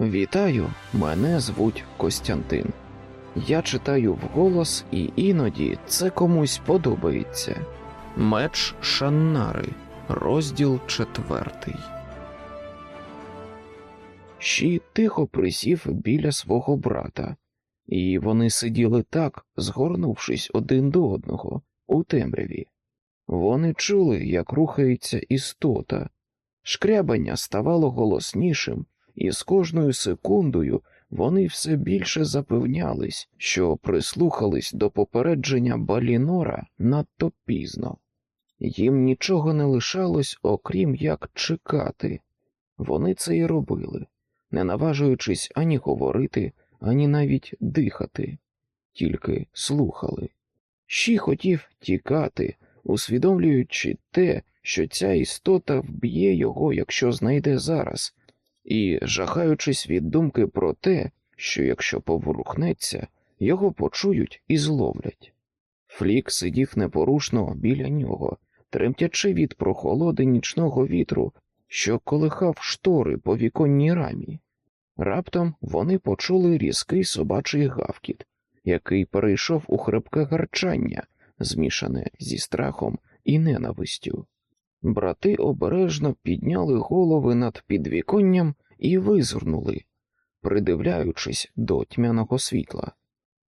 Вітаю, мене звуть Костянтин. Я читаю вголос, і іноді це комусь подобається. Меч Шаннари, розділ четвертий. Щі тихо присів біля свого брата, і вони сиділи так, згорнувшись один до одного у темряві. Вони чули, як рухається істота. Шкрябання ставало голоснішим, і з кожною секундою вони все більше запевнялись, що прислухались до попередження Балінора надто пізно. Їм нічого не лишалось, окрім як чекати. Вони це і робили, не наважуючись ані говорити, ані навіть дихати, тільки слухали. Щі хотів тікати, усвідомлюючи те, що ця істота вб'є його, якщо знайде зараз, і жахаючись від думки про те, що якщо поворухнеться, його почують і зловлять. Флік сидів непорушно біля нього, тремтячи від прохолоди нічного вітру, що колихав штори по віконній рамі. Раптом вони почули різкий собачий гавкіт, який перейшов у хрипке гарчання, змішане зі страхом і ненавистю. Брати обережно підняли голови над підвіконням і визирнули, придивляючись до тьмяного світла.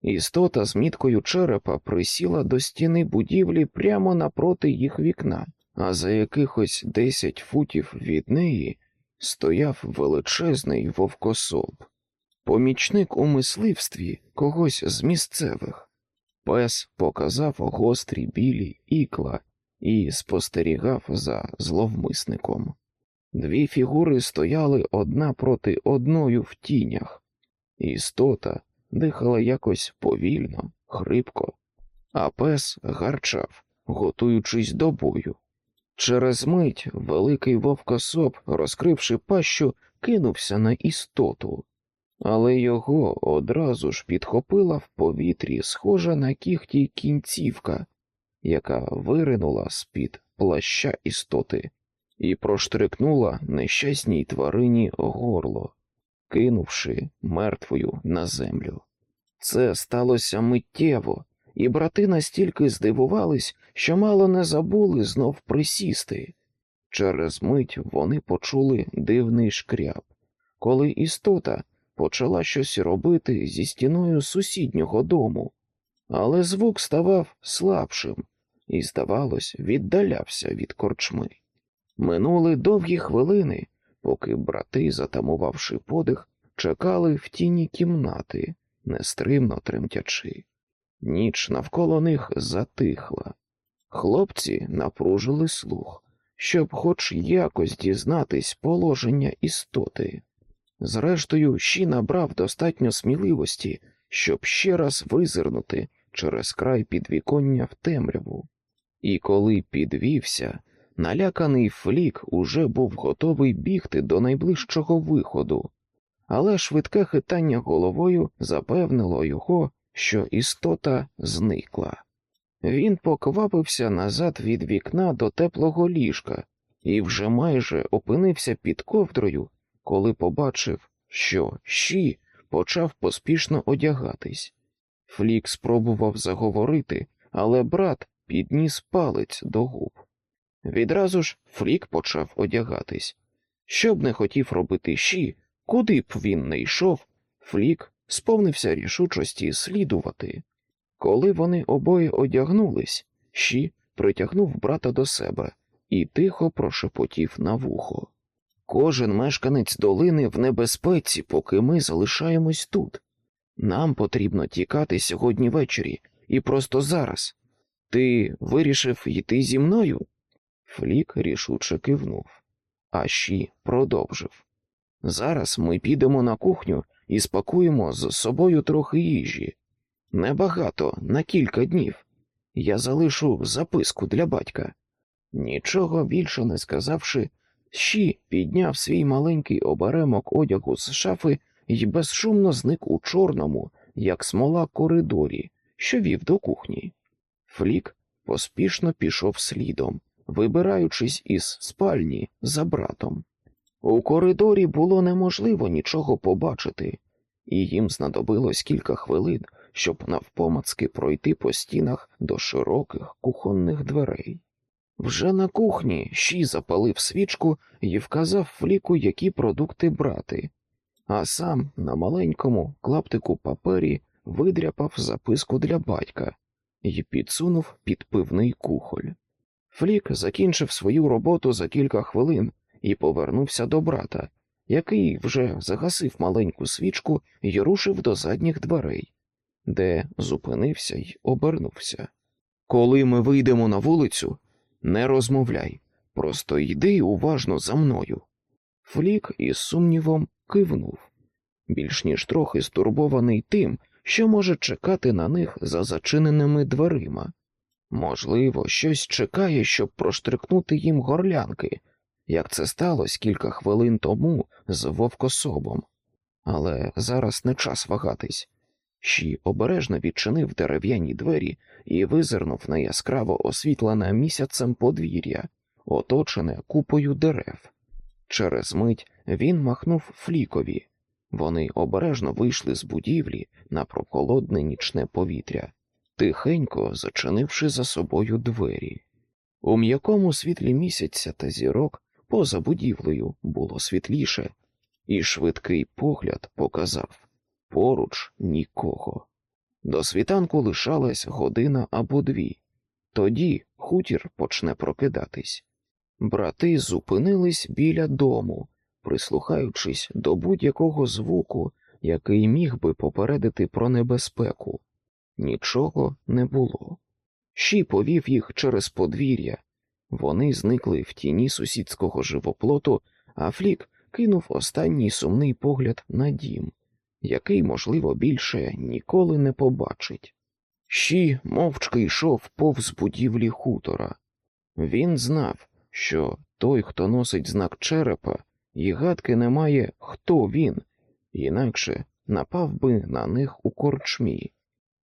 Істота з міткою черепа присіла до стіни будівлі прямо напроти їх вікна, а за якихось десять футів від неї стояв величезний вовкособ, помічник у мисливстві когось з місцевих. Пес показав гострі білі ікла і спостерігав за зловмисником. Дві фігури стояли одна проти одної в тінях. Істота дихала якось повільно, хрипко, а пес гарчав, готуючись до бою. Через мить великий вовкосоп, розкривши пащу, кинувся на істоту, але його одразу ж підхопила в повітрі, схожа на кіхті кінцівка, яка виринула з-під плаща істоти і проштрикнула нещасній тварині горло, кинувши мертвою на землю. Це сталося миттєво, і брати настільки здивувались, що мало не забули знов присісти. Через мить вони почули дивний шкряб, коли істота почала щось робити зі стіною сусіднього дому, але звук ставав слабшим і, здавалось, віддалявся від корчми. Минули довгі хвилини, поки брати, затамувавши подих, чекали в тіні кімнати, нестримно тремтячи. Ніч навколо них затихла. Хлопці напружили слух, щоб хоч якось дізнатись положення істоти. Зрештою, Щі набрав достатньо сміливості, щоб ще раз визирнути через край підвіконня в темряву. І коли підвівся, наляканий флік уже був готовий бігти до найближчого виходу, але швидке хитання головою запевнило його, що істота зникла. Він поквапився назад від вікна до теплого ліжка і вже майже опинився під ковдрою, коли побачив, що щі почав поспішно одягатись. Флік спробував заговорити, але брат підніс палець до губ. Відразу ж Флік почав одягатись. Що б не хотів робити щі, куди б він не йшов, Флік сповнився рішучості слідувати. Коли вони обоє одягнулись, щі притягнув брата до себе і тихо прошепотів на вухо. Кожен мешканець долини в небезпеці, поки ми залишаємось тут. Нам потрібно тікати сьогодні ввечері і просто зараз. Ти вирішив йти зі мною? Флік рішуче кивнув, а щі продовжив. Зараз ми підемо на кухню і спакуємо з собою трохи їжі. Небагато, на кілька днів. Я залишу записку для батька. Нічого більше не сказавши, Щі підняв свій маленький оберемок одягу з шафи і безшумно зник у чорному, як смола коридорі, що вів до кухні. Флік поспішно пішов слідом, вибираючись із спальні за братом. У коридорі було неможливо нічого побачити, і їм знадобилось кілька хвилин, щоб навпомацки пройти по стінах до широких кухонних дверей. Вже на кухні Ші запалив свічку і вказав фліку, які продукти брати, а сам на маленькому клаптику папері видряпав записку для батька і підсунув під пивний кухоль. Флік закінчив свою роботу за кілька хвилин і повернувся до брата, який вже загасив маленьку свічку і рушив до задніх дверей, де зупинився й обернувся. Коли ми вийдемо на вулицю, не розмовляй, просто йди уважно за мною. Флік із сумнівом кивнув, більш ніж трохи стурбований тим, що може чекати на них за зачиненими дверима. Можливо, щось чекає, щоб проштрикнути їм горлянки, як це сталося кілька хвилин тому з вовкособом. Але зараз не час вагатись. Щі обережно відчинив дерев'яні двері і визирнув на яскраво освітлене місяцем подвір'я, оточене купою дерев. Через мить він махнув флікові. Вони обережно вийшли з будівлі на прохолодне нічне повітря, тихенько зачинивши за собою двері. У м'якому світлі місяця та зірок поза будівлею було світліше, і швидкий погляд показав поруч нікого. До світанку лишалась година або дві, тоді хутір почне прокидатись. Брати зупинились біля дому, прислухаючись до будь-якого звуку, який міг би попередити про небезпеку. Нічого не було. Щі повів їх через подвір'я. Вони зникли в тіні сусідського живоплоту, а Флік кинув останній сумний погляд на дім, який, можливо, більше ніколи не побачить. Щі мовчки йшов повз будівлі хутора. Він знав, що той, хто носить знак черепа, і гадки не має, хто він, інакше напав би на них у корчмі.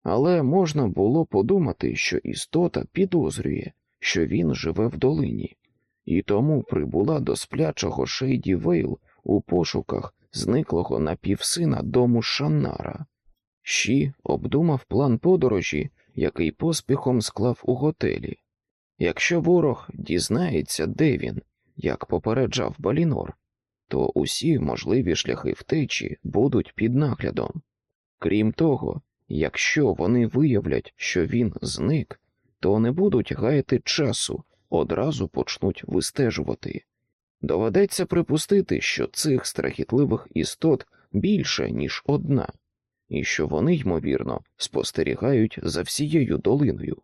Але можна було подумати, що істота підозрює, що він живе в долині, і тому прибула до сплячого Шейді Вейл у пошуках зниклого напівсина дому Шаннара. Щі обдумав план подорожі, який поспіхом склав у готелі. Якщо ворог дізнається, де він, як попереджав Балінор, то усі можливі шляхи втечі будуть під наглядом. Крім того, якщо вони виявлять, що він зник, то не будуть гаяти часу, одразу почнуть вистежувати. Доведеться припустити, що цих страхітливих істот більше, ніж одна, і що вони, ймовірно, спостерігають за всією долиною.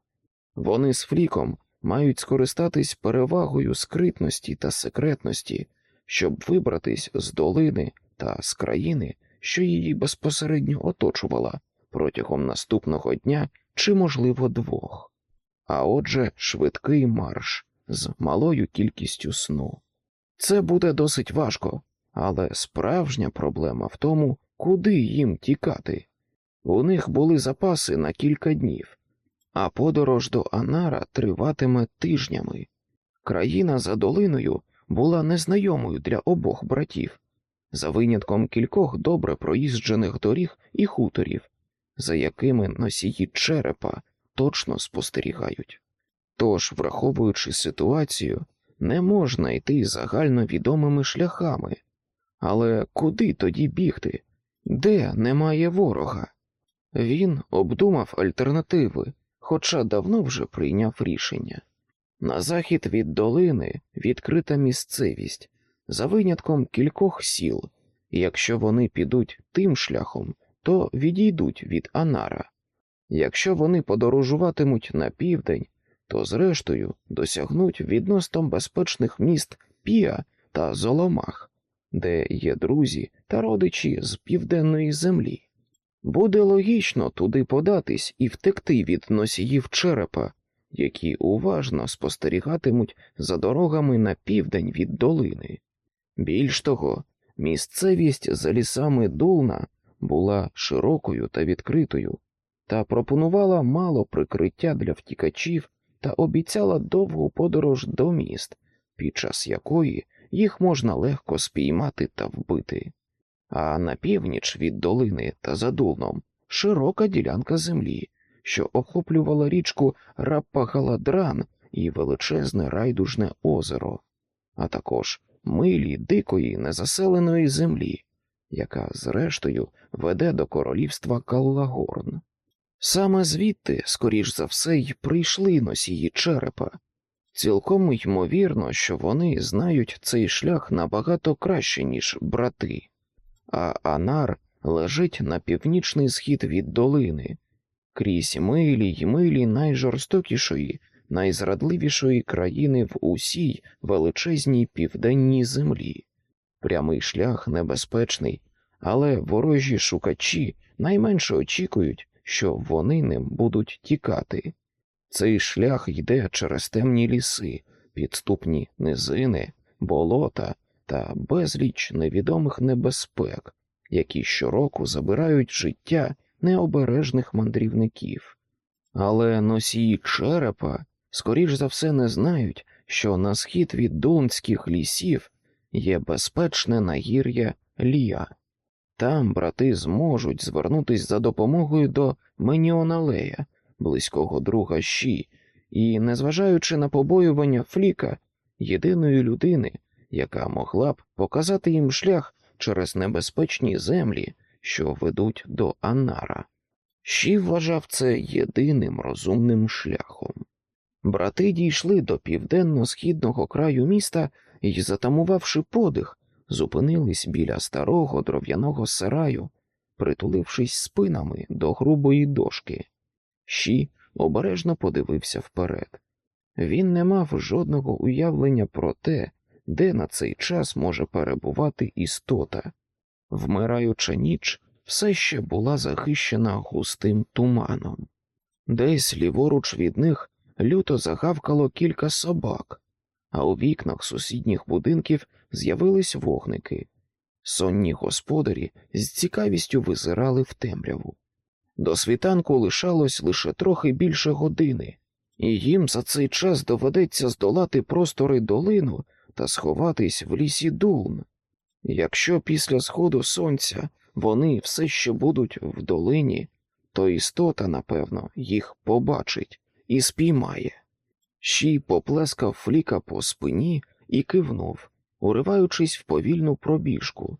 Вони з фліком мають скористатись перевагою скритності та секретності, щоб вибратись з долини та з країни, що її безпосередньо оточувала протягом наступного дня чи, можливо, двох, а отже, швидкий марш з малою кількістю сну. Це буде досить важко, але справжня проблема в тому, куди їм тікати. У них були запаси на кілька днів, а подорож до Анара триватиме тижнями. Країна за долиною була незнайомою для обох братів, за винятком кількох добре проїжджених доріг і хуторів, за якими носії черепа точно спостерігають. Тож, враховуючи ситуацію, не можна йти загальновідомими шляхами. Але куди тоді бігти? Де немає ворога? Він обдумав альтернативи, хоча давно вже прийняв рішення. На захід від долини відкрита місцевість, за винятком кількох сіл, і якщо вони підуть тим шляхом, то відійдуть від Анара. Якщо вони подорожуватимуть на південь, то зрештою досягнуть відносно безпечних міст Піа та Золомах, де є друзі та родичі з південної землі. Буде логічно туди податись і втекти від носіїв черепа, які уважно спостерігатимуть за дорогами на південь від долини. Більш того, місцевість за лісами Дулна була широкою та відкритою, та пропонувала мало прикриття для втікачів та обіцяла довгу подорож до міст, під час якої їх можна легко спіймати та вбити. А на північ від долини та за Дулном широка ділянка землі, що охоплювала річку Раппагаладран і величезне райдужне озеро, а також милі дикої незаселеної землі, яка, зрештою, веде до королівства Каллагорн. Саме звідти, скоріш за все, й прийшли носії черепа. Цілком ймовірно, що вони знають цей шлях набагато краще, ніж брати, а Анар лежить на північний схід від долини, крізь милі й милі найжорстокішої, найзрадливішої країни в усій величезній південній землі. Прямий шлях небезпечний, але ворожі шукачі найменше очікують, що вони ним будуть тікати. Цей шлях йде через темні ліси, підступні низини, болота та безліч невідомих небезпек, які щороку забирають життя необережних мандрівників. Але носії черепа, скоріш за все, не знають, що на схід від дунських лісів є безпечне нагір'я Лія. Там брати зможуть звернутися за допомогою до Меніоналея, близького друга Щі, і, незважаючи на побоювання Фліка, єдиної людини, яка могла б показати їм шлях через небезпечні землі, що ведуть до Аннара. Щі вважав це єдиним розумним шляхом. Брати дійшли до південно-східного краю міста і, затамувавши подих, зупинились біля старого дров'яного сараю, притулившись спинами до грубої дошки. Щі обережно подивився вперед. Він не мав жодного уявлення про те, де на цей час може перебувати істота. Вмираюча ніч все ще була захищена густим туманом. Десь ліворуч від них люто загавкало кілька собак, а у вікнах сусідніх будинків з'явились вогники. Сонні господарі з цікавістю визирали в темряву. До світанку лишалось лише трохи більше години, і їм за цей час доведеться здолати простори долину та сховатись в лісі Дулн. Якщо після сходу сонця вони все ще будуть в долині, то істота, напевно, їх побачить і спіймає. Щій поплескав фліка по спині і кивнув, уриваючись в повільну пробіжку.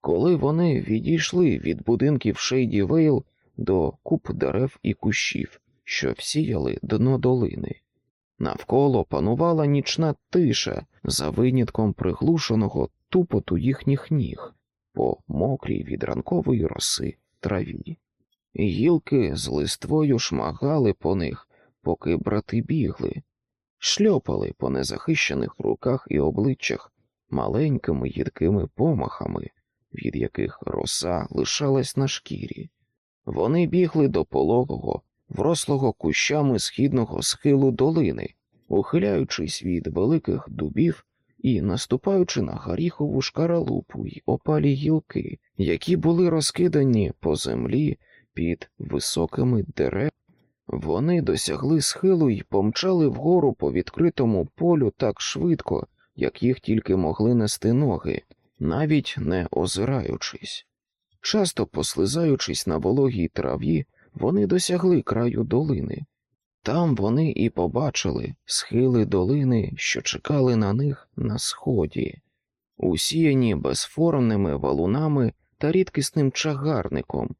Коли вони відійшли від будинків Шейді Вейл до куп дерев і кущів, що всіяли дно долини. Навколо панувала нічна тиша за винятком приглушеного тупоту їхніх ніг по мокрій від ранкової роси траві. Гілки з листвою шмагали по них, поки брати бігли, шльопали по незахищених руках і обличчях маленькими їдкими помахами, від яких роса лишалась на шкірі. Вони бігли до пологого, врослого кущами східного схилу долини, ухиляючись від великих дубів і наступаючи на горіхову шкаралупу й опалі гілки, які були розкидані по землі під високими дерев. Вони досягли схилу й помчали вгору по відкритому полю так швидко, як їх тільки могли нести ноги, навіть не озираючись. Часто послизаючись на вологій траві, вони досягли краю долини. Там вони і побачили схили долини, що чекали на них на сході, усіяні безформними валунами та рідкісним чагарником,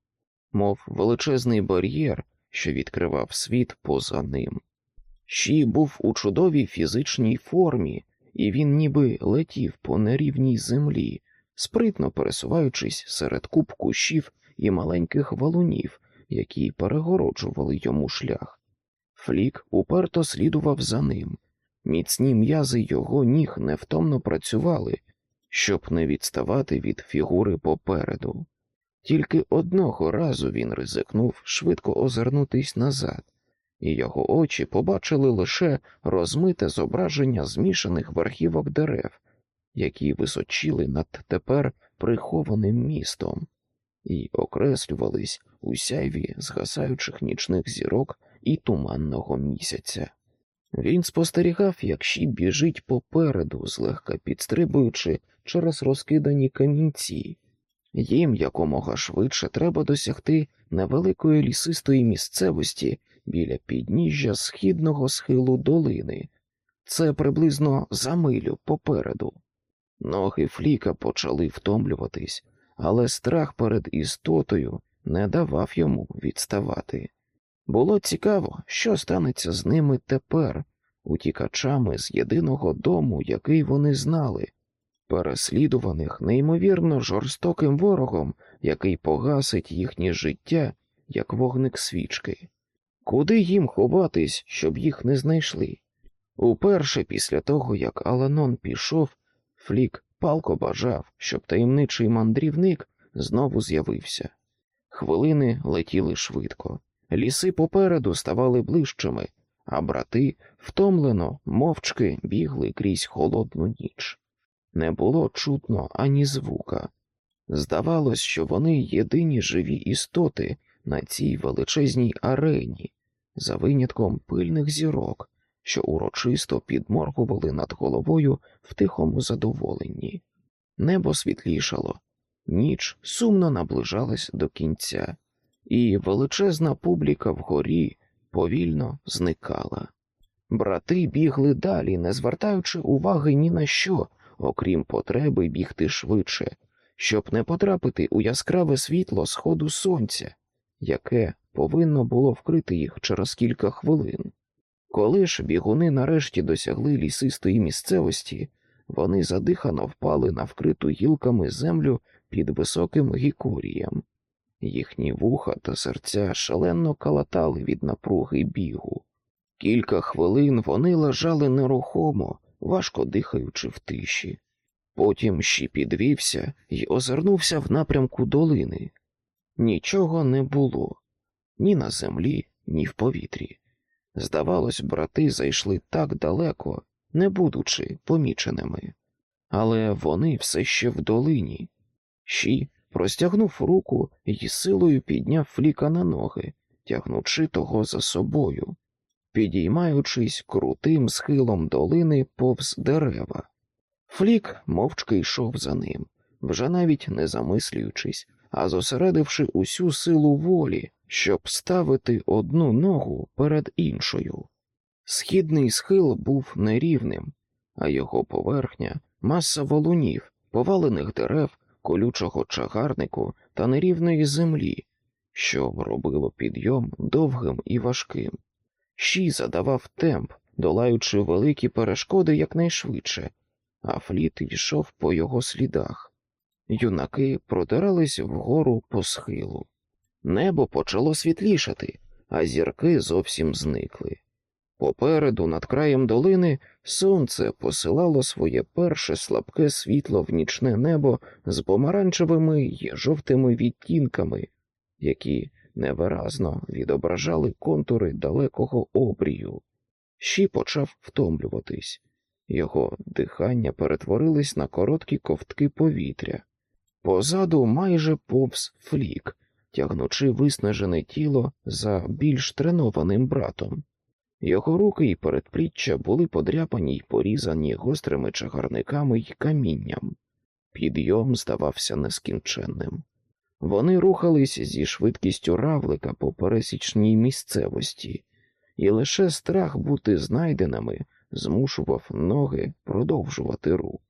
мов величезний бар'єр, що відкривав світ поза ним. Щі був у чудовій фізичній формі, і він ніби летів по нерівній землі, спритно пересуваючись серед куб кущів і маленьких валунів, які перегороджували йому шлях. Флік уперто слідував за ним. Міцні м'язи його ніг невтомно працювали, щоб не відставати від фігури попереду. Тільки одного разу він ризикнув швидко озирнутись назад, і його очі побачили лише розмите зображення змішаних верхівок дерев, які височили над тепер прихованим містом, і окреслювались у сяйві згасаючих нічних зірок і туманного місяця. Він спостерігав, як Ші біжить попереду, злегка підстрибуючи через розкидані камінці. Їм якомога швидше треба досягти невеликої лісистої місцевості біля підніжжя східного схилу долини. Це приблизно за милю попереду. Ноги Фліка почали втомлюватись, але страх перед істотою не давав йому відставати. Було цікаво, що станеться з ними тепер, утікачами з єдиного дому, який вони знали, переслідуваних неймовірно жорстоким ворогом, який погасить їхнє життя, як вогник свічки. Куди їм ховатись, щоб їх не знайшли? Уперше після того, як Аланон пішов, Флік палко бажав, щоб таємничий мандрівник знову з'явився. Хвилини летіли швидко, ліси попереду ставали ближчими, а брати втомлено, мовчки бігли крізь холодну ніч. Не було чутно ані звука. Здавалось, що вони єдині живі істоти на цій величезній арені, за винятком пильних зірок, що урочисто підморгували над головою в тихому задоволенні. Небо світлішало, ніч сумно наближалась до кінця, і величезна публіка вгорі повільно зникала. Брати бігли далі, не звертаючи уваги ні на що, окрім потреби бігти швидше, щоб не потрапити у яскраве світло сходу сонця, яке повинно було вкрити їх через кілька хвилин. Коли ж бігуни нарешті досягли лісистої місцевості, вони задихано впали на вкриту гілками землю під високим гікурієм. Їхні вуха та серця шалено калатали від напруги бігу. Кілька хвилин вони лежали нерухомо, важко дихаючи в тиші. Потім ще підвівся і озирнувся в напрямку долини. Нічого не було ні на землі, ні в повітрі. Здавалось, брати зайшли так далеко, не будучи поміченими, але вони все ще в долині. Ші простягнув руку і силою підняв фліка на ноги, тягнучи того за собою, підіймаючись крутим схилом долини повз дерева. Флік мовчки йшов за ним, вже навіть не замислюючись, а зосередивши усю силу волі, щоб ставити одну ногу перед іншою. Східний схил був нерівним, а його поверхня маса валунів, повалених дерев, колючого чагарнику та нерівної землі, що робило підйом довгим і важким. Ші задавав темп, долаючи великі перешкоди якнайшвидше, а фліт йшов по його слідах. Юнаки продирались вгору по схилу. Небо почало світлішати, а зірки зовсім зникли. Попереду, над краєм долини, сонце посилало своє перше слабке світло в нічне небо з помаранчевими й жовтими відтінками, які невиразно відображали контури далекого обрію. Щі почав втомлюватись, його дихання перетворились на короткі ковтки повітря. Позаду майже повз флік, тягнучи виснажене тіло за більш тренованим братом. Його руки і передпліччя були подряпані й порізані гострими чагарниками й камінням. Підйом здавався нескінченним. Вони рухались зі швидкістю равлика по пересічній місцевості, і лише страх бути знайденими змушував ноги продовжувати рух.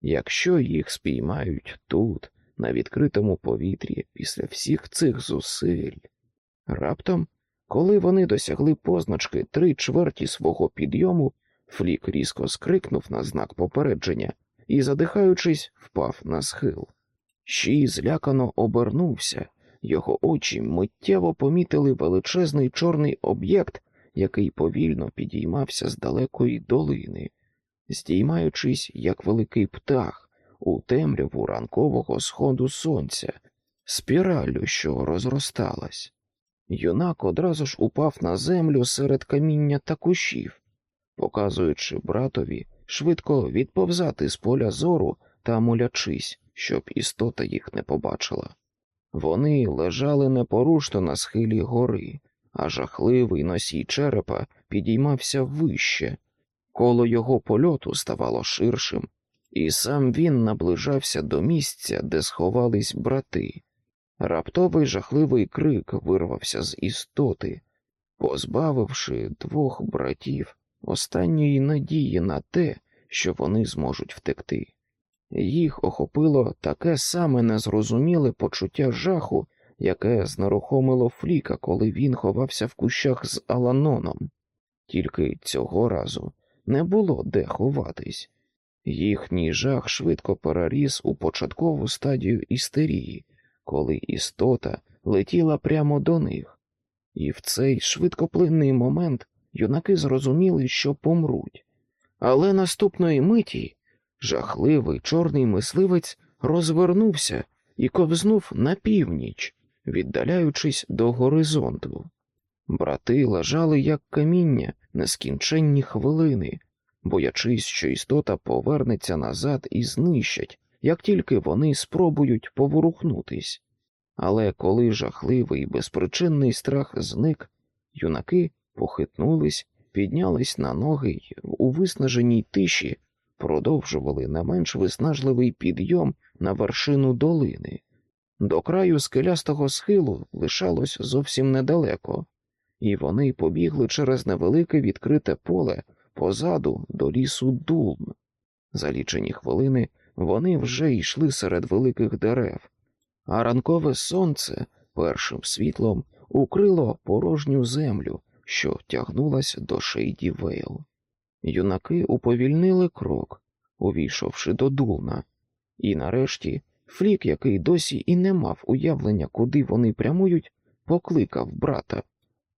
Якщо їх спіймають тут, на відкритому повітрі, після всіх цих зусиль, раптом, коли вони досягли позначки три чверті свого підйому, Флік різко скрикнув на знак попередження і, задихаючись, впав на схил. Щій злякано обернувся, його очі миттєво помітили величезний чорний об'єкт, який повільно підіймався з далекої долини, здіймаючись, як великий птах, у темряву ранкового сходу сонця, спіраллю, що розросталась. Юнак одразу ж упав на землю серед каміння та кущів, показуючи братові швидко відповзати з поля зору та молячись, щоб істота їх не побачила. Вони лежали непорушно на схилі гори, а жахливий носій черепа підіймався вище, коло його польоту ставало ширшим, і сам він наближався до місця, де сховались брати. Раптовий жахливий крик вирвався з істоти, позбавивши двох братів останньої надії на те, що вони зможуть втекти. Їх охопило таке саме незрозуміле почуття жаху, яке знерухомило Фліка, коли він ховався в кущах з Аланоном. Тільки цього разу не було де ховатись. Їхній жах швидко переріс у початкову стадію істерії, коли істота летіла прямо до них, і в цей швидкоплинний момент юнаки зрозуміли, що помруть. Але наступної миті жахливий чорний мисливець розвернувся і ковзнув на північ, віддаляючись до горизонту. Брати лежали як каміння нескінченні хвилини, боячись, що істота повернеться назад і знищать, як тільки вони спробують поворухнутись. Але коли жахливий безпричинний страх зник, юнаки похитнулись, піднялись на ноги й у виснаженій тиші продовжували не менш виснажливий підйом на вершину долини. До краю скелястого схилу лишалось зовсім недалеко, і вони побігли через невелике відкрите поле позаду до лісу Дулм. За лічені хвилини вони вже йшли серед великих дерев, а ранкове сонце першим світлом укрило порожню землю, що тягнулась до Шейді Вейл. Юнаки уповільнили крок, увійшовши до Дулна, і нарешті Флік, який досі і не мав уявлення, куди вони прямують, покликав брата.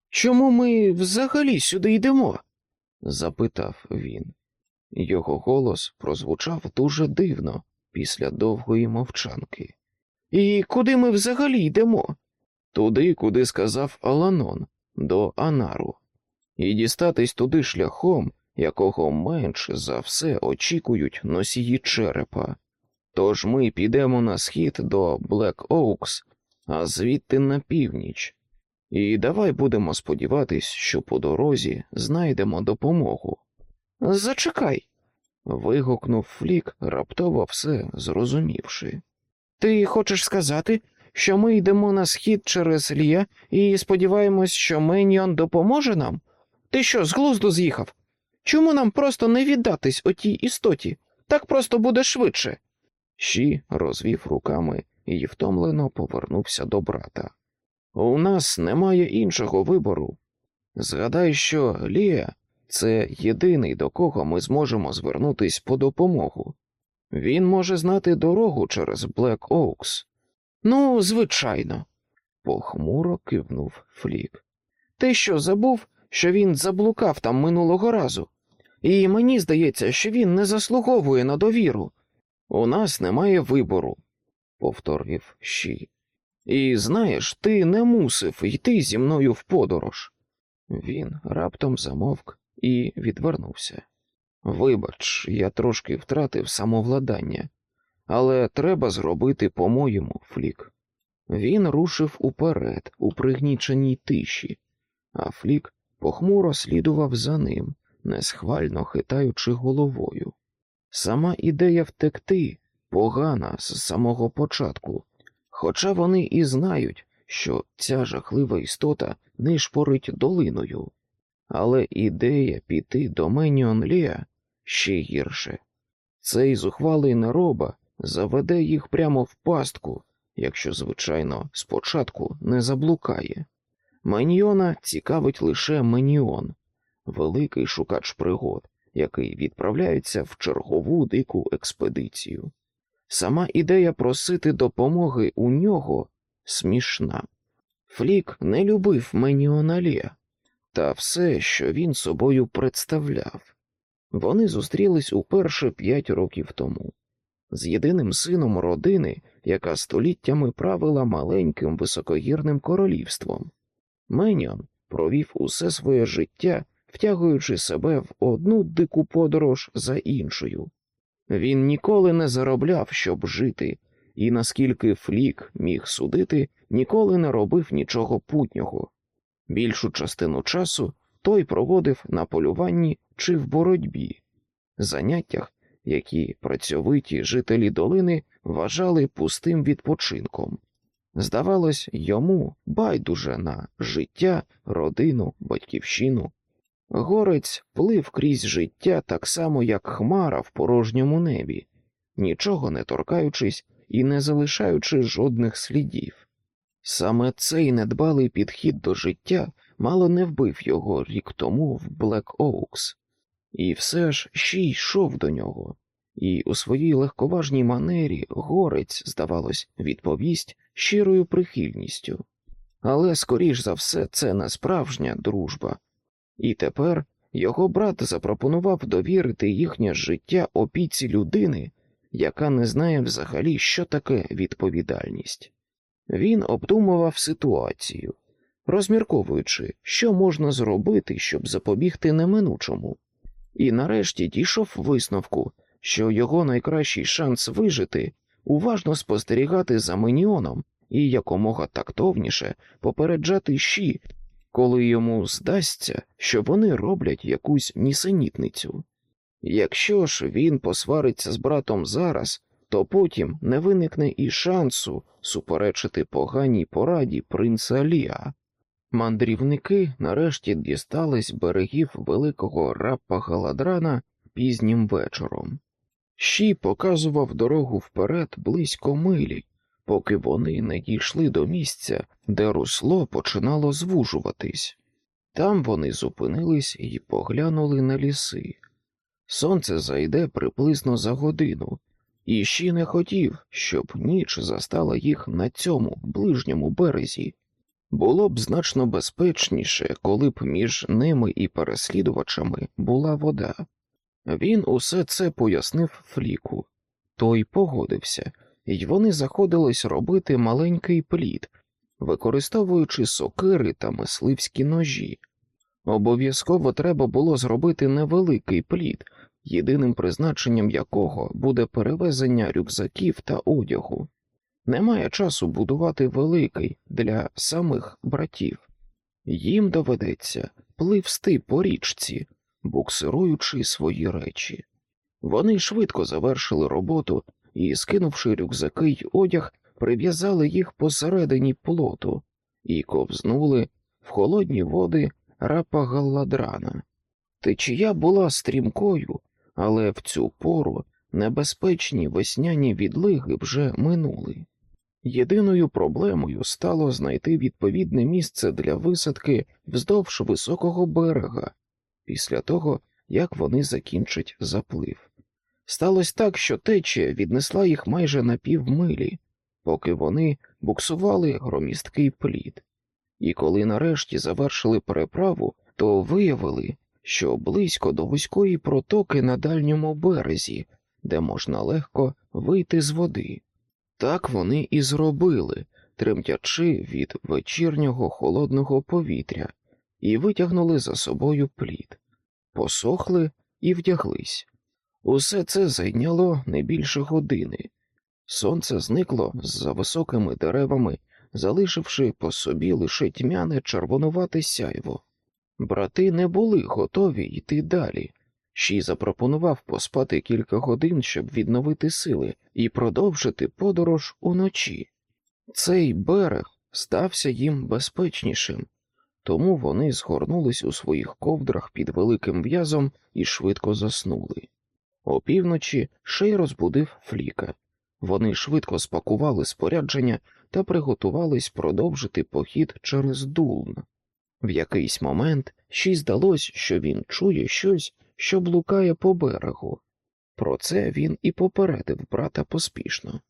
Чому ми взагалі сюди йдемо? запитав він. Його голос прозвучав дуже дивно після довгої мовчанки. І куди ми взагалі йдемо? Туди, куди сказав Аланон, до Анару, і дістатись туди шляхом, якого менш за все очікують носії черепа. Тож ми підемо на схід до Блек Оукс, а звідти на північ. І давай будемо сподіватись, що по дорозі знайдемо допомогу. Зачекай. вигукнув Флік, раптово все зрозумівши. Ти хочеш сказати, що ми йдемо на схід через Лія і сподіваємось, що Меньйон допоможе нам? Ти що, з глузду з'їхав? Чому нам просто не віддатись отій істоті? Так просто буде швидше. Щі розвів руками і втомлено повернувся до брата. У нас немає іншого вибору. Згадай, що Лія це єдиний, до кого ми зможемо звернутись по допомогу. Він може знати дорогу через Блек Оукс. Ну, звичайно, похмуро кивнув Флік. Ти що забув, що він заблукав там минулого разу? І мені здається, що він не заслуговує на довіру. У нас немає вибору, повторив Щі. І знаєш, ти не мусив йти зі мною в подорож. Він раптом замовк і відвернувся. Вибач, я трошки втратив самовладання, але треба зробити по-моєму, Флік. Він рушив уперед, у пригніченій тиші, а Флік похмуро слідував за ним, несхвально хитаючи головою. Сама ідея втекти погана з самого початку, хоча вони і знають, що ця жахлива істота нишпорить долиною, але ідея піти до Меніонлія ще гірше. Цей зухвалий нероба заведе їх прямо в пастку, якщо, звичайно, спочатку не заблукає. Меньйона цікавить лише Меніон, великий шукач пригод, який відправляється в чергову дику експедицію. Сама ідея просити допомоги у нього смішна. Флік не любив Меніона Лє та все, що він собою представляв. Вони зустрілись уперше п'ять років тому з єдиним сином родини, яка століттями правила маленьким високогірним королівством. Меніон провів усе своє життя, втягуючи себе в одну дику подорож за іншою. Він ніколи не заробляв, щоб жити, і наскільки Флік міг судити, ніколи не робив нічого путнього. Більшу частину часу той проводив на полюванні чи в боротьбі, заняттях, які працьовиті жителі долини вважали пустим відпочинком. Здавалось, йому байдуже на життя, родину, батьківщину. Горець плив крізь життя так само, як хмара в порожньому небі, нічого не торкаючись і не залишаючи жодних слідів. Саме цей недбалий підхід до життя мало не вбив його рік тому в Блек Оукс, і все ж ще йшов до нього, і у своїй легковажній манері горець, здавалось, відповість щирою прихильністю. Але, скоріш за все, це не справжня дружба, і тепер його брат запропонував довірити їхнє життя опіці людини, яка не знає взагалі, що таке відповідальність. Він обдумував ситуацію, розмірковуючи, що можна зробити, щоб запобігти неминучому, і нарешті дійшов висновку, що його найкращий шанс вижити уважно спостерігати за Меніоном і якомога тактовніше попереджати щі, коли йому здасться, що вони роблять якусь нісенітницю. Якщо ж він посвариться з братом зараз, то потім не виникне і шансу суперечити поганій пораді принца Ліа. Мандрівники нарешті дістались берегів великого рапа Галадрана пізнім вечором. Щі показував дорогу вперед близько милі, поки вони не дійшли до місця, де русло починало звужуватись. Там вони зупинились і поглянули на ліси. Сонце зайде приблизно за годину, і ще не хотів, щоб ніч застала їх на цьому ближньому березі. Було б значно безпечніше, коли б між ними і переслідувачами була вода. Він усе це пояснив Фліку. Той погодився, і вони заходились робити маленький плід, використовуючи сокири та мисливські ножі. Обов'язково треба було зробити невеликий плід, єдиним призначенням якого буде перевезення рюкзаків та одягу. Немає часу будувати великий для самих братів. Їм доведеться пливсти по річці, буксируючи свої речі. Вони швидко завершили роботу і, скинувши рюкзаки й одяг, прив'язали їх посередині плоту і ковзнули в холодні води рапа Галладрана. Течія була стрімкою, але в цю пору небезпечні весняні відлиги вже минули. Єдиною проблемою стало знайти відповідне місце для висадки вздовж високого берега після того, як вони закінчать заплив. Сталося так, що течія віднесла їх майже на півмилі, поки вони буксували громісткий плід, і коли нарешті завершили переправу, то виявили, що близько до вузької протоки на дальньому березі, де можна легко вийти з води. Так вони і зробили, тремтячи від вечірнього холодного повітря, і витягнули за собою плід, посохли і вдяглись. Усе це зайняло не більше години. Сонце зникло за високими деревами, залишивши по собі лише тьмяне червонувате сяйво. Брати не були готові йти далі. Щій запропонував поспати кілька годин, щоб відновити сили і продовжити подорож уночі. Цей берег стався їм безпечнішим, тому вони згорнулись у своїх ковдрах під великим в'язом і швидко заснули. Опівночі шей розбудив Фліка. Вони швидко спакували спорядження та приготувались продовжити похід через Дулн. В якийсь момент ще й здалось, що він чує щось, що блукає по берегу. Про це він і попередив брата поспішно.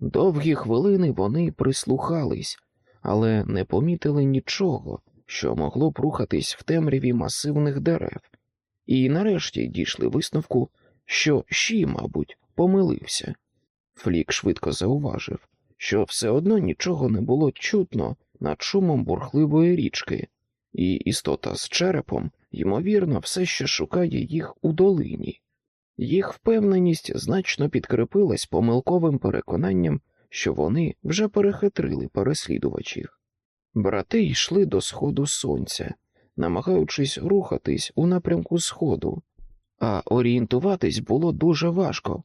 Довгі хвилини вони прислухались, але не помітили нічого, що могло б рухатись в темряві масивних дерев, і нарешті дійшли висновку, що Ші, мабуть, помилився. Флік швидко зауважив, що все одно нічого не було чутно над шумом бурхливої річки, і істота з черепом, ймовірно, все ще шукає їх у долині. Їх впевненість значно підкрепилась помилковим переконанням, що вони вже перехитрили переслідувачів. Брати йшли до сходу сонця, намагаючись рухатись у напрямку сходу, а орієнтуватись було дуже важко.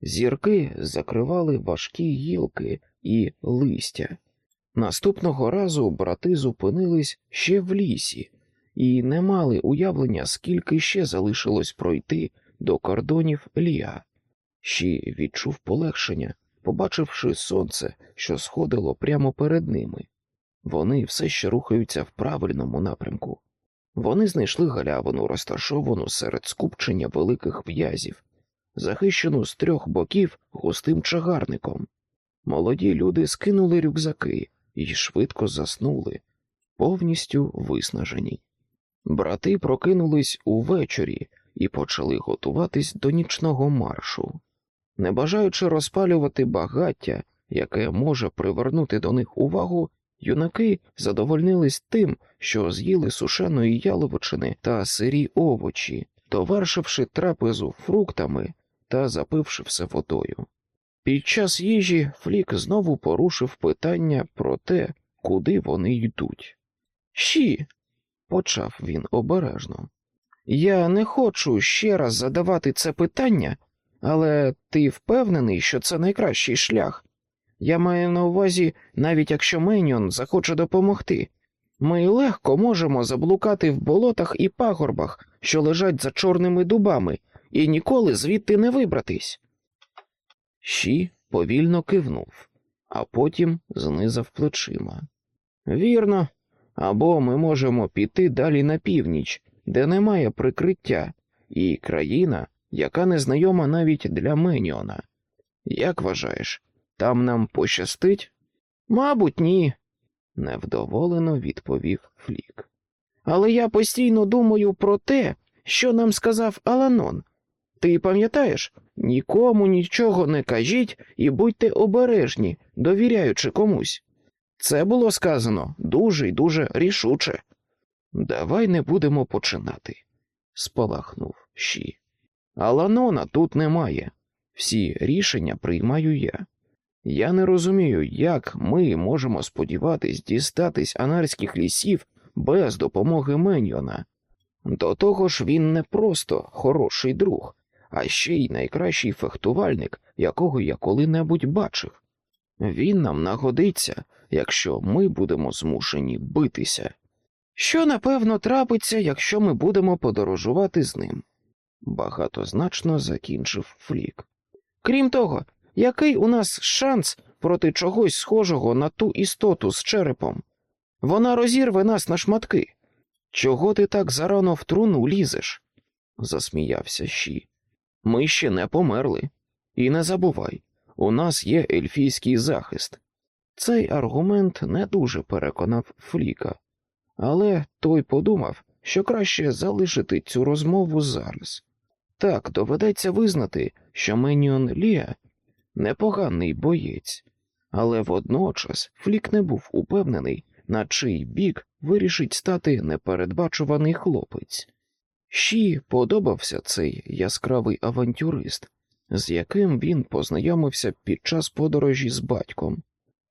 Зірки закривали важкі гілки і листя. Наступного разу брати зупинились ще в лісі і не мали уявлення, скільки ще залишилось пройти до кордонів Ліа. Щі відчув полегшення, побачивши сонце, що сходило прямо перед ними. Вони все ще рухаються в правильному напрямку. Вони знайшли галявину, розташовану серед скупчення великих в'язів, захищену з трьох боків густим чагарником. Молоді люди скинули рюкзаки і швидко заснули, повністю виснажені. Брати прокинулись увечері і почали готуватись до нічного маршу. Не бажаючи розпалювати багаття, яке може привернути до них увагу, юнаки задовольнились тим, що з'їли сушеної яловичини та сирі овочі, довершивши трапезу фруктами та запивши все водою. Під час їжі Флік знову порушив питання про те, куди вони йдуть. Щі, почав він обережно. Я не хочу ще раз задавати це питання, але ти впевнений, що це найкращий шлях. Я маю на увазі, навіть якщо Меніон захоче допомогти. Ми легко можемо заблукати в болотах і пагорбах, що лежать за чорними дубами, і ніколи звідти не вибратись. Щі повільно кивнув, а потім знизав плечима. Вірно, або ми можемо піти далі на північ, де немає прикриття, і країна, яка незнайома навіть для Меніона. Як вважаєш, там нам пощастить? Мабуть, ні, невдоволено відповів Флік. Але я постійно думаю про те, що нам сказав Аланон. Ти пам'ятаєш, нікому нічого не кажіть і будьте обережні, довіряючи комусь. Це було сказано дуже й дуже рішуче. Давай не будемо починати, спалахнув Ші. Аланона тут немає. Всі рішення приймаю я. Я не розумію, як ми можемо сподіватись дістатись анарських лісів без допомоги Меньйона. До того ж, він не просто хороший друг, а ще й найкращий фехтувальник, якого я коли-небудь бачив. Він нам нагодиться, якщо ми будемо змушені битися. Що напевно трапиться, якщо ми будемо подорожувати з ним? Багатозначно закінчив Флік. Крім того, який у нас шанс проти чогось схожого на ту істоту з черепом? Вона розірве нас на шматки. Чого ти так зарано в труну лізеш? засміявся Щі. Ми ще не померли. І не забувай, у нас є ельфійський захист. Цей аргумент не дуже переконав Фліка, але той подумав, що краще залишити цю розмову зараз. Так, доведеться визнати, що Меніон Лія непоганий боєць, але водночас Флік не був упевнений, на чий бік вирішить стати непередбачуваний хлопець. Щі подобався цей яскравий авантюрист, з яким він познайомився під час подорожі з батьком,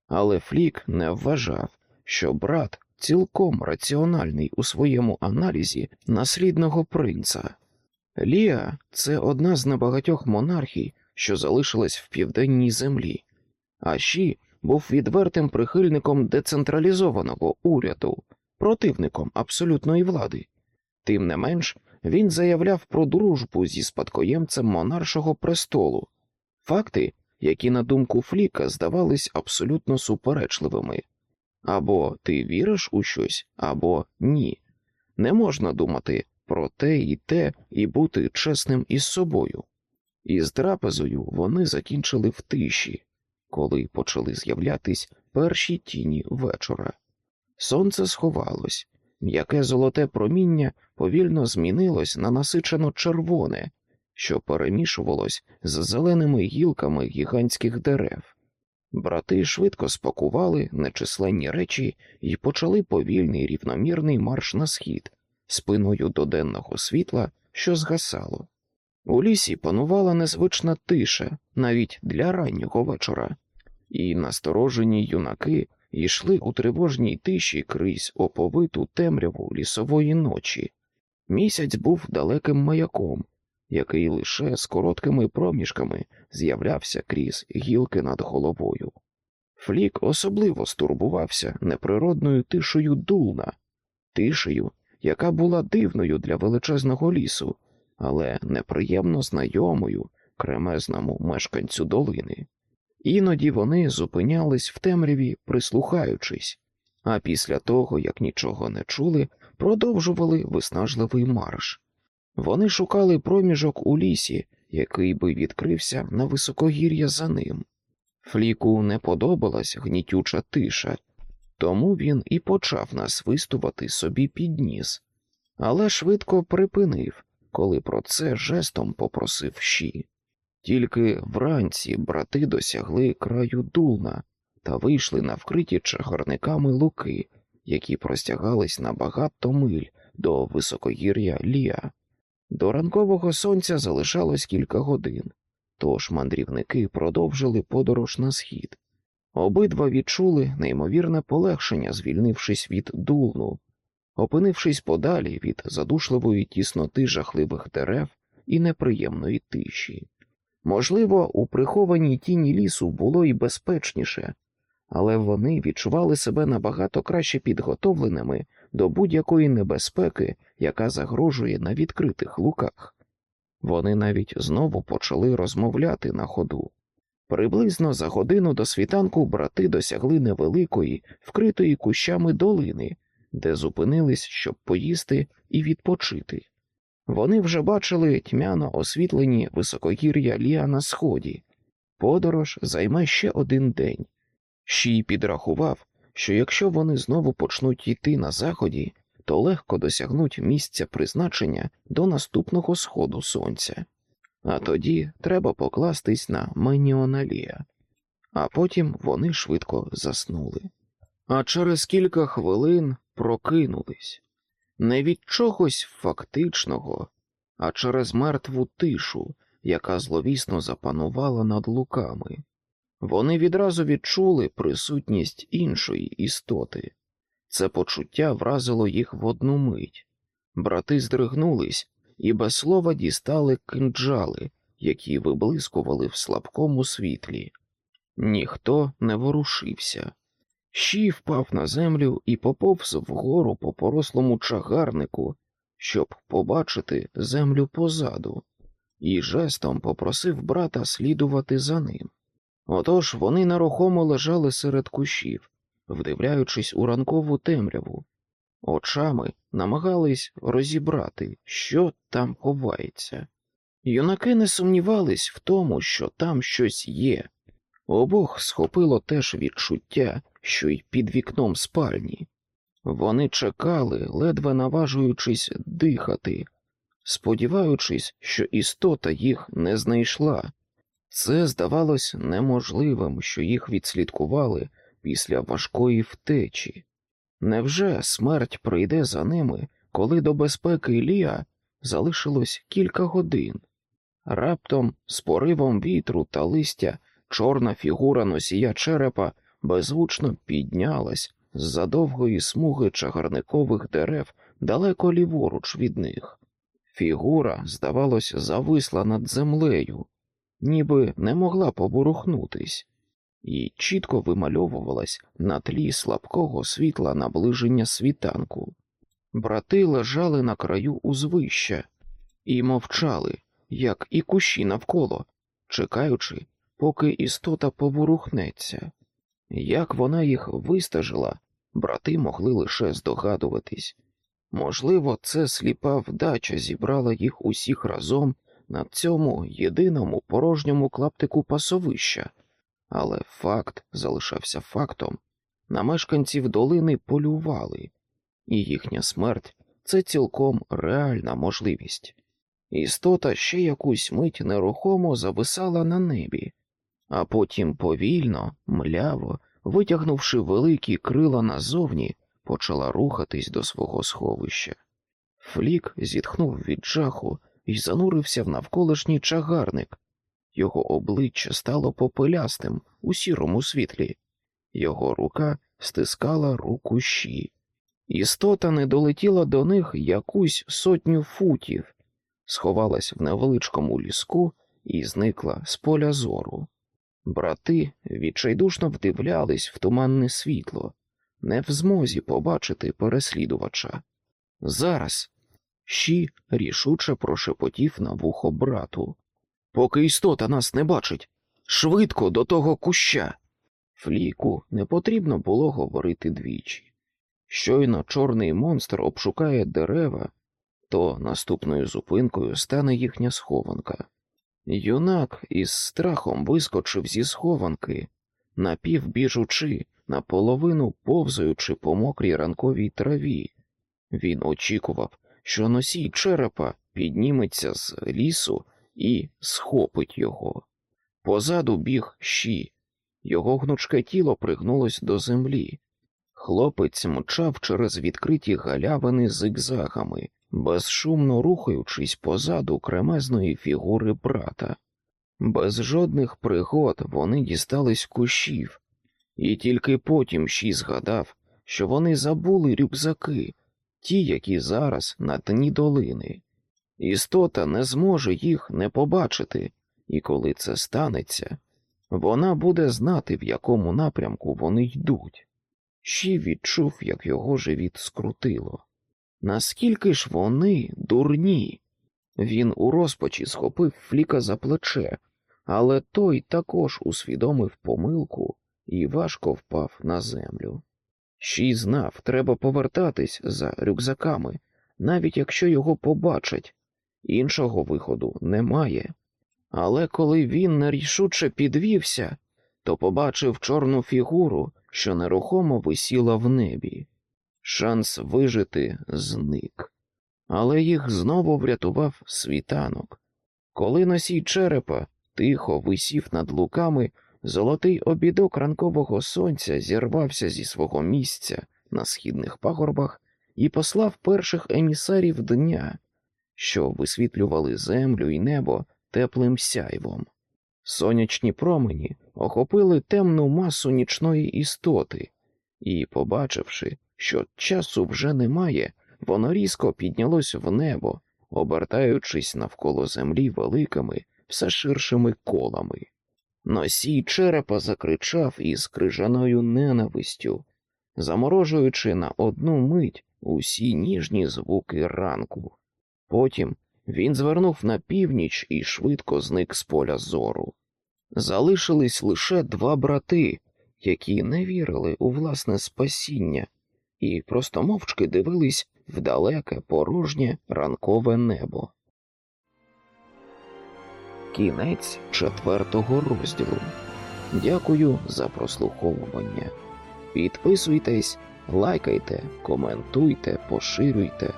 але Флік не вважав, що брат цілком раціональний у своєму аналізі наслідного принца. Ліа це одна з небагатьох монархій, що залишилась в південній землі, а Ші був відвертим прихильником децентралізованого уряду, противником абсолютної влади. Тим не менш, він заявляв про дружбу зі спадкоємцем монаршого престолу, факти, які, на думку Фліка, здавались абсолютно суперечливими. Або ти віриш у щось, або ні. Не можна думати про те і те і бути чесним із собою. І з трапезою вони закінчили в тиші, коли почали з'являтись перші тіні вечора. Сонце сховалось, м'яке золоте проміння повільно змінилось на насичено червоне, що перемішувалось з зеленими гілками гігантських дерев. Брати швидко спакували нечисленні речі і почали повільний рівномірний марш на схід, спиною до денного світла, що згасало. У лісі панувала незвична тиша навіть для раннього вечора, і насторожені юнаки йшли у тривожній тиші крізь оповиту темряву лісової ночі. Місяць був далеким маяком, який лише з короткими проміжками з'являвся крізь гілки над головою. Флік особливо стурбувався неприродною тишею дулна, тишею, яка була дивною для величезного лісу, але неприємно знайомою кремезному мешканцю долини. Іноді вони зупинялись в темряві, прислухаючись, а після того, як нічого не чули, продовжували виснажливий марш. Вони шукали проміжок у лісі, який би відкрився на високогір'я за ним. Фліку не подобалась гнітюча тиша, тому він і почав насвистувати собі під ніс, але швидко припинив, коли про це жестом попросив щі. Тільки вранці брати досягли краю дулна та вийшли на вкриті чагарниками луки, які простягались на багато миль до високогір'я Лія. До ранкового сонця залишалось кілька годин, тож мандрівники продовжили подорож на схід. Обидва відчули неймовірне полегшення, звільнившись від дулну, опинившись подалі від задушливої тісноти жахливих дерев і неприємної тиші. Можливо, у прихованій тіні лісу було і безпечніше, але вони відчували себе набагато краще підготовленими до будь-якої небезпеки, яка загрожує на відкритих луках. Вони навіть знову почали розмовляти на ходу. Приблизно за годину до світанку брати досягли невеликої, вкритої кущами долини, де зупинились, щоб поїсти і відпочити. Вони вже бачили тьмяно освітлені високогір'я Ліа на сході. Подорож займе ще один день. Щій підрахував, що якщо вони знову почнуть йти на заході, то легко досягнуть місця призначення до наступного сходу сонця, а тоді треба покластись на Меніоналія, а потім вони швидко заснули. А через кілька хвилин прокинулись не від чогось фактичного, а через мертву тишу, яка зловісно запанувала над луками. Вони відразу відчули присутність іншої істоти. Це почуття вразило їх в одну мить. Брати здригнулись і без слова дістали кинджали, які виблискували в слабкому світлі. Ніхто не ворушився. Щі впав на землю і поповз вгору по порослому чагарнику, щоб побачити землю позаду, і жестом попросив брата слідувати за ним. Отож вони нерухомо лежали серед кущів, вдивляючись у ранкову темряву, очами намагались розібрати, що там ховається. Юнаки не сумнівались в тому, що там щось є. Обох схопило теж відчуття, що й під вікном спальні. Вони чекали, ледве наважуючись дихати, сподіваючись, що істота їх не знайшла. Це здавалось неможливим, що їх відслідкували після важкої втечі. Невже смерть прийде за ними, коли до безпеки Лія залишилось кілька годин? Раптом, з поривом вітру та листя, чорна фігура носія черепа беззвучно піднялась з за довгої смуги чагарникових дерев далеко ліворуч від них. Фігура, здавалось, зависла над землею, ніби не могла побурухнутись, і чітко вимальовувалась на тлі слабкого світла наближення світанку. Брати лежали на краю узвища і мовчали, як і кущі навколо, чекаючи, поки істота поворухнеться. Як вона їх вистежила, брати могли лише здогадуватись. Можливо, це сліпа вдача зібрала їх усіх разом на цьому єдиному порожньому клаптику пасовища, але факт залишався фактом на мешканців долини полювали, і їхня смерть це цілком реальна можливість. Істота ще якусь мить нерухомо зависала на небі, а потім повільно, мляво, витягнувши великі крила назовні, почала рухатись до свого сховища. Флік зітхнув від жаху і занурився в навколишній чагарник. Його обличчя стало попелястим у сірому світлі, його рука стискала руку щі. Істота не долетіла до них якусь сотню футів, сховалась в невеличкому ліску і зникла з поля зору. Брати відчайдушно вдивлялись в туманне світло, не в змозі побачити переслідувача. Зараз щі рішуче прошепотів на вухо брату. Поки істота нас не бачить, швидко до того куща. Фліку не потрібно було говорити двічі. Щойно чорний монстр обшукає дерева, то наступною зупинкою стане їхня схованка. Юнак із страхом вискочив зі схованки, напівбіжучи, наполовину повзаючи по мокрій ранковій траві. Він очікував, що носій черепа підніметься з лісу і схопить його. Позаду біг щі, його гнучке тіло пригнулось до землі. Хлопець мчав через відкриті галявини зигзагами, безшумно рухаючись позаду кремезної фігури брата. Без жодних пригод вони дістались кущів, і тільки потім Ші згадав, що вони забули рюкзаки, ті, які зараз на дні долини. Істота не зможе їх не побачити, і коли це станеться, вона буде знати, в якому напрямку вони йдуть. Щі відчув, як його живіт скрутило. Наскільки ж вони дурні? Він у розпачі схопив фліка за плече, але той також усвідомив помилку і важко впав на землю. Щі знав, треба повертатись за рюкзаками, навіть якщо його побачать, іншого виходу немає. Але коли він нерішуче підвівся, то побачив чорну фігуру, що нерухомо висіла в небі. Шанс вижити зник, але їх знову врятував світанок. Коли носій черепа тихо висів над луками, золотий обідок ранкового сонця зірвався зі свого місця на східних пагорбах і послав перших емісарів дня, що висвітлювали землю і небо теплим сяйвом. Сонячні промені охопили темну масу нічної істоти, і, побачивши, що часу вже немає, воно різко піднялось в небо, обертаючись навколо землі великими, все ширшими колами. Носій черепа закричав із крижаною ненавистю, заморожуючи на одну мить усі ніжні звуки ранку. Потім він звернув на північ і швидко зник з поля зору. Залишились лише два брати, які не вірили у власне спасіння, і просто мовчки дивились в далеке порожнє ранкове небо. Кінець четвертого розділу. Дякую за прослуховування. Підписуйтесь, лайкайте, коментуйте, поширюйте.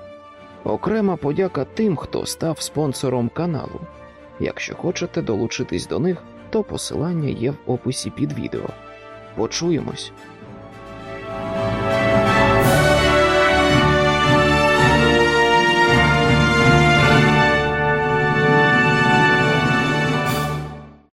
Окрема подяка тим, хто став спонсором каналу. Якщо хочете долучитись до них, то посилання є в описі під відео. Почуємось!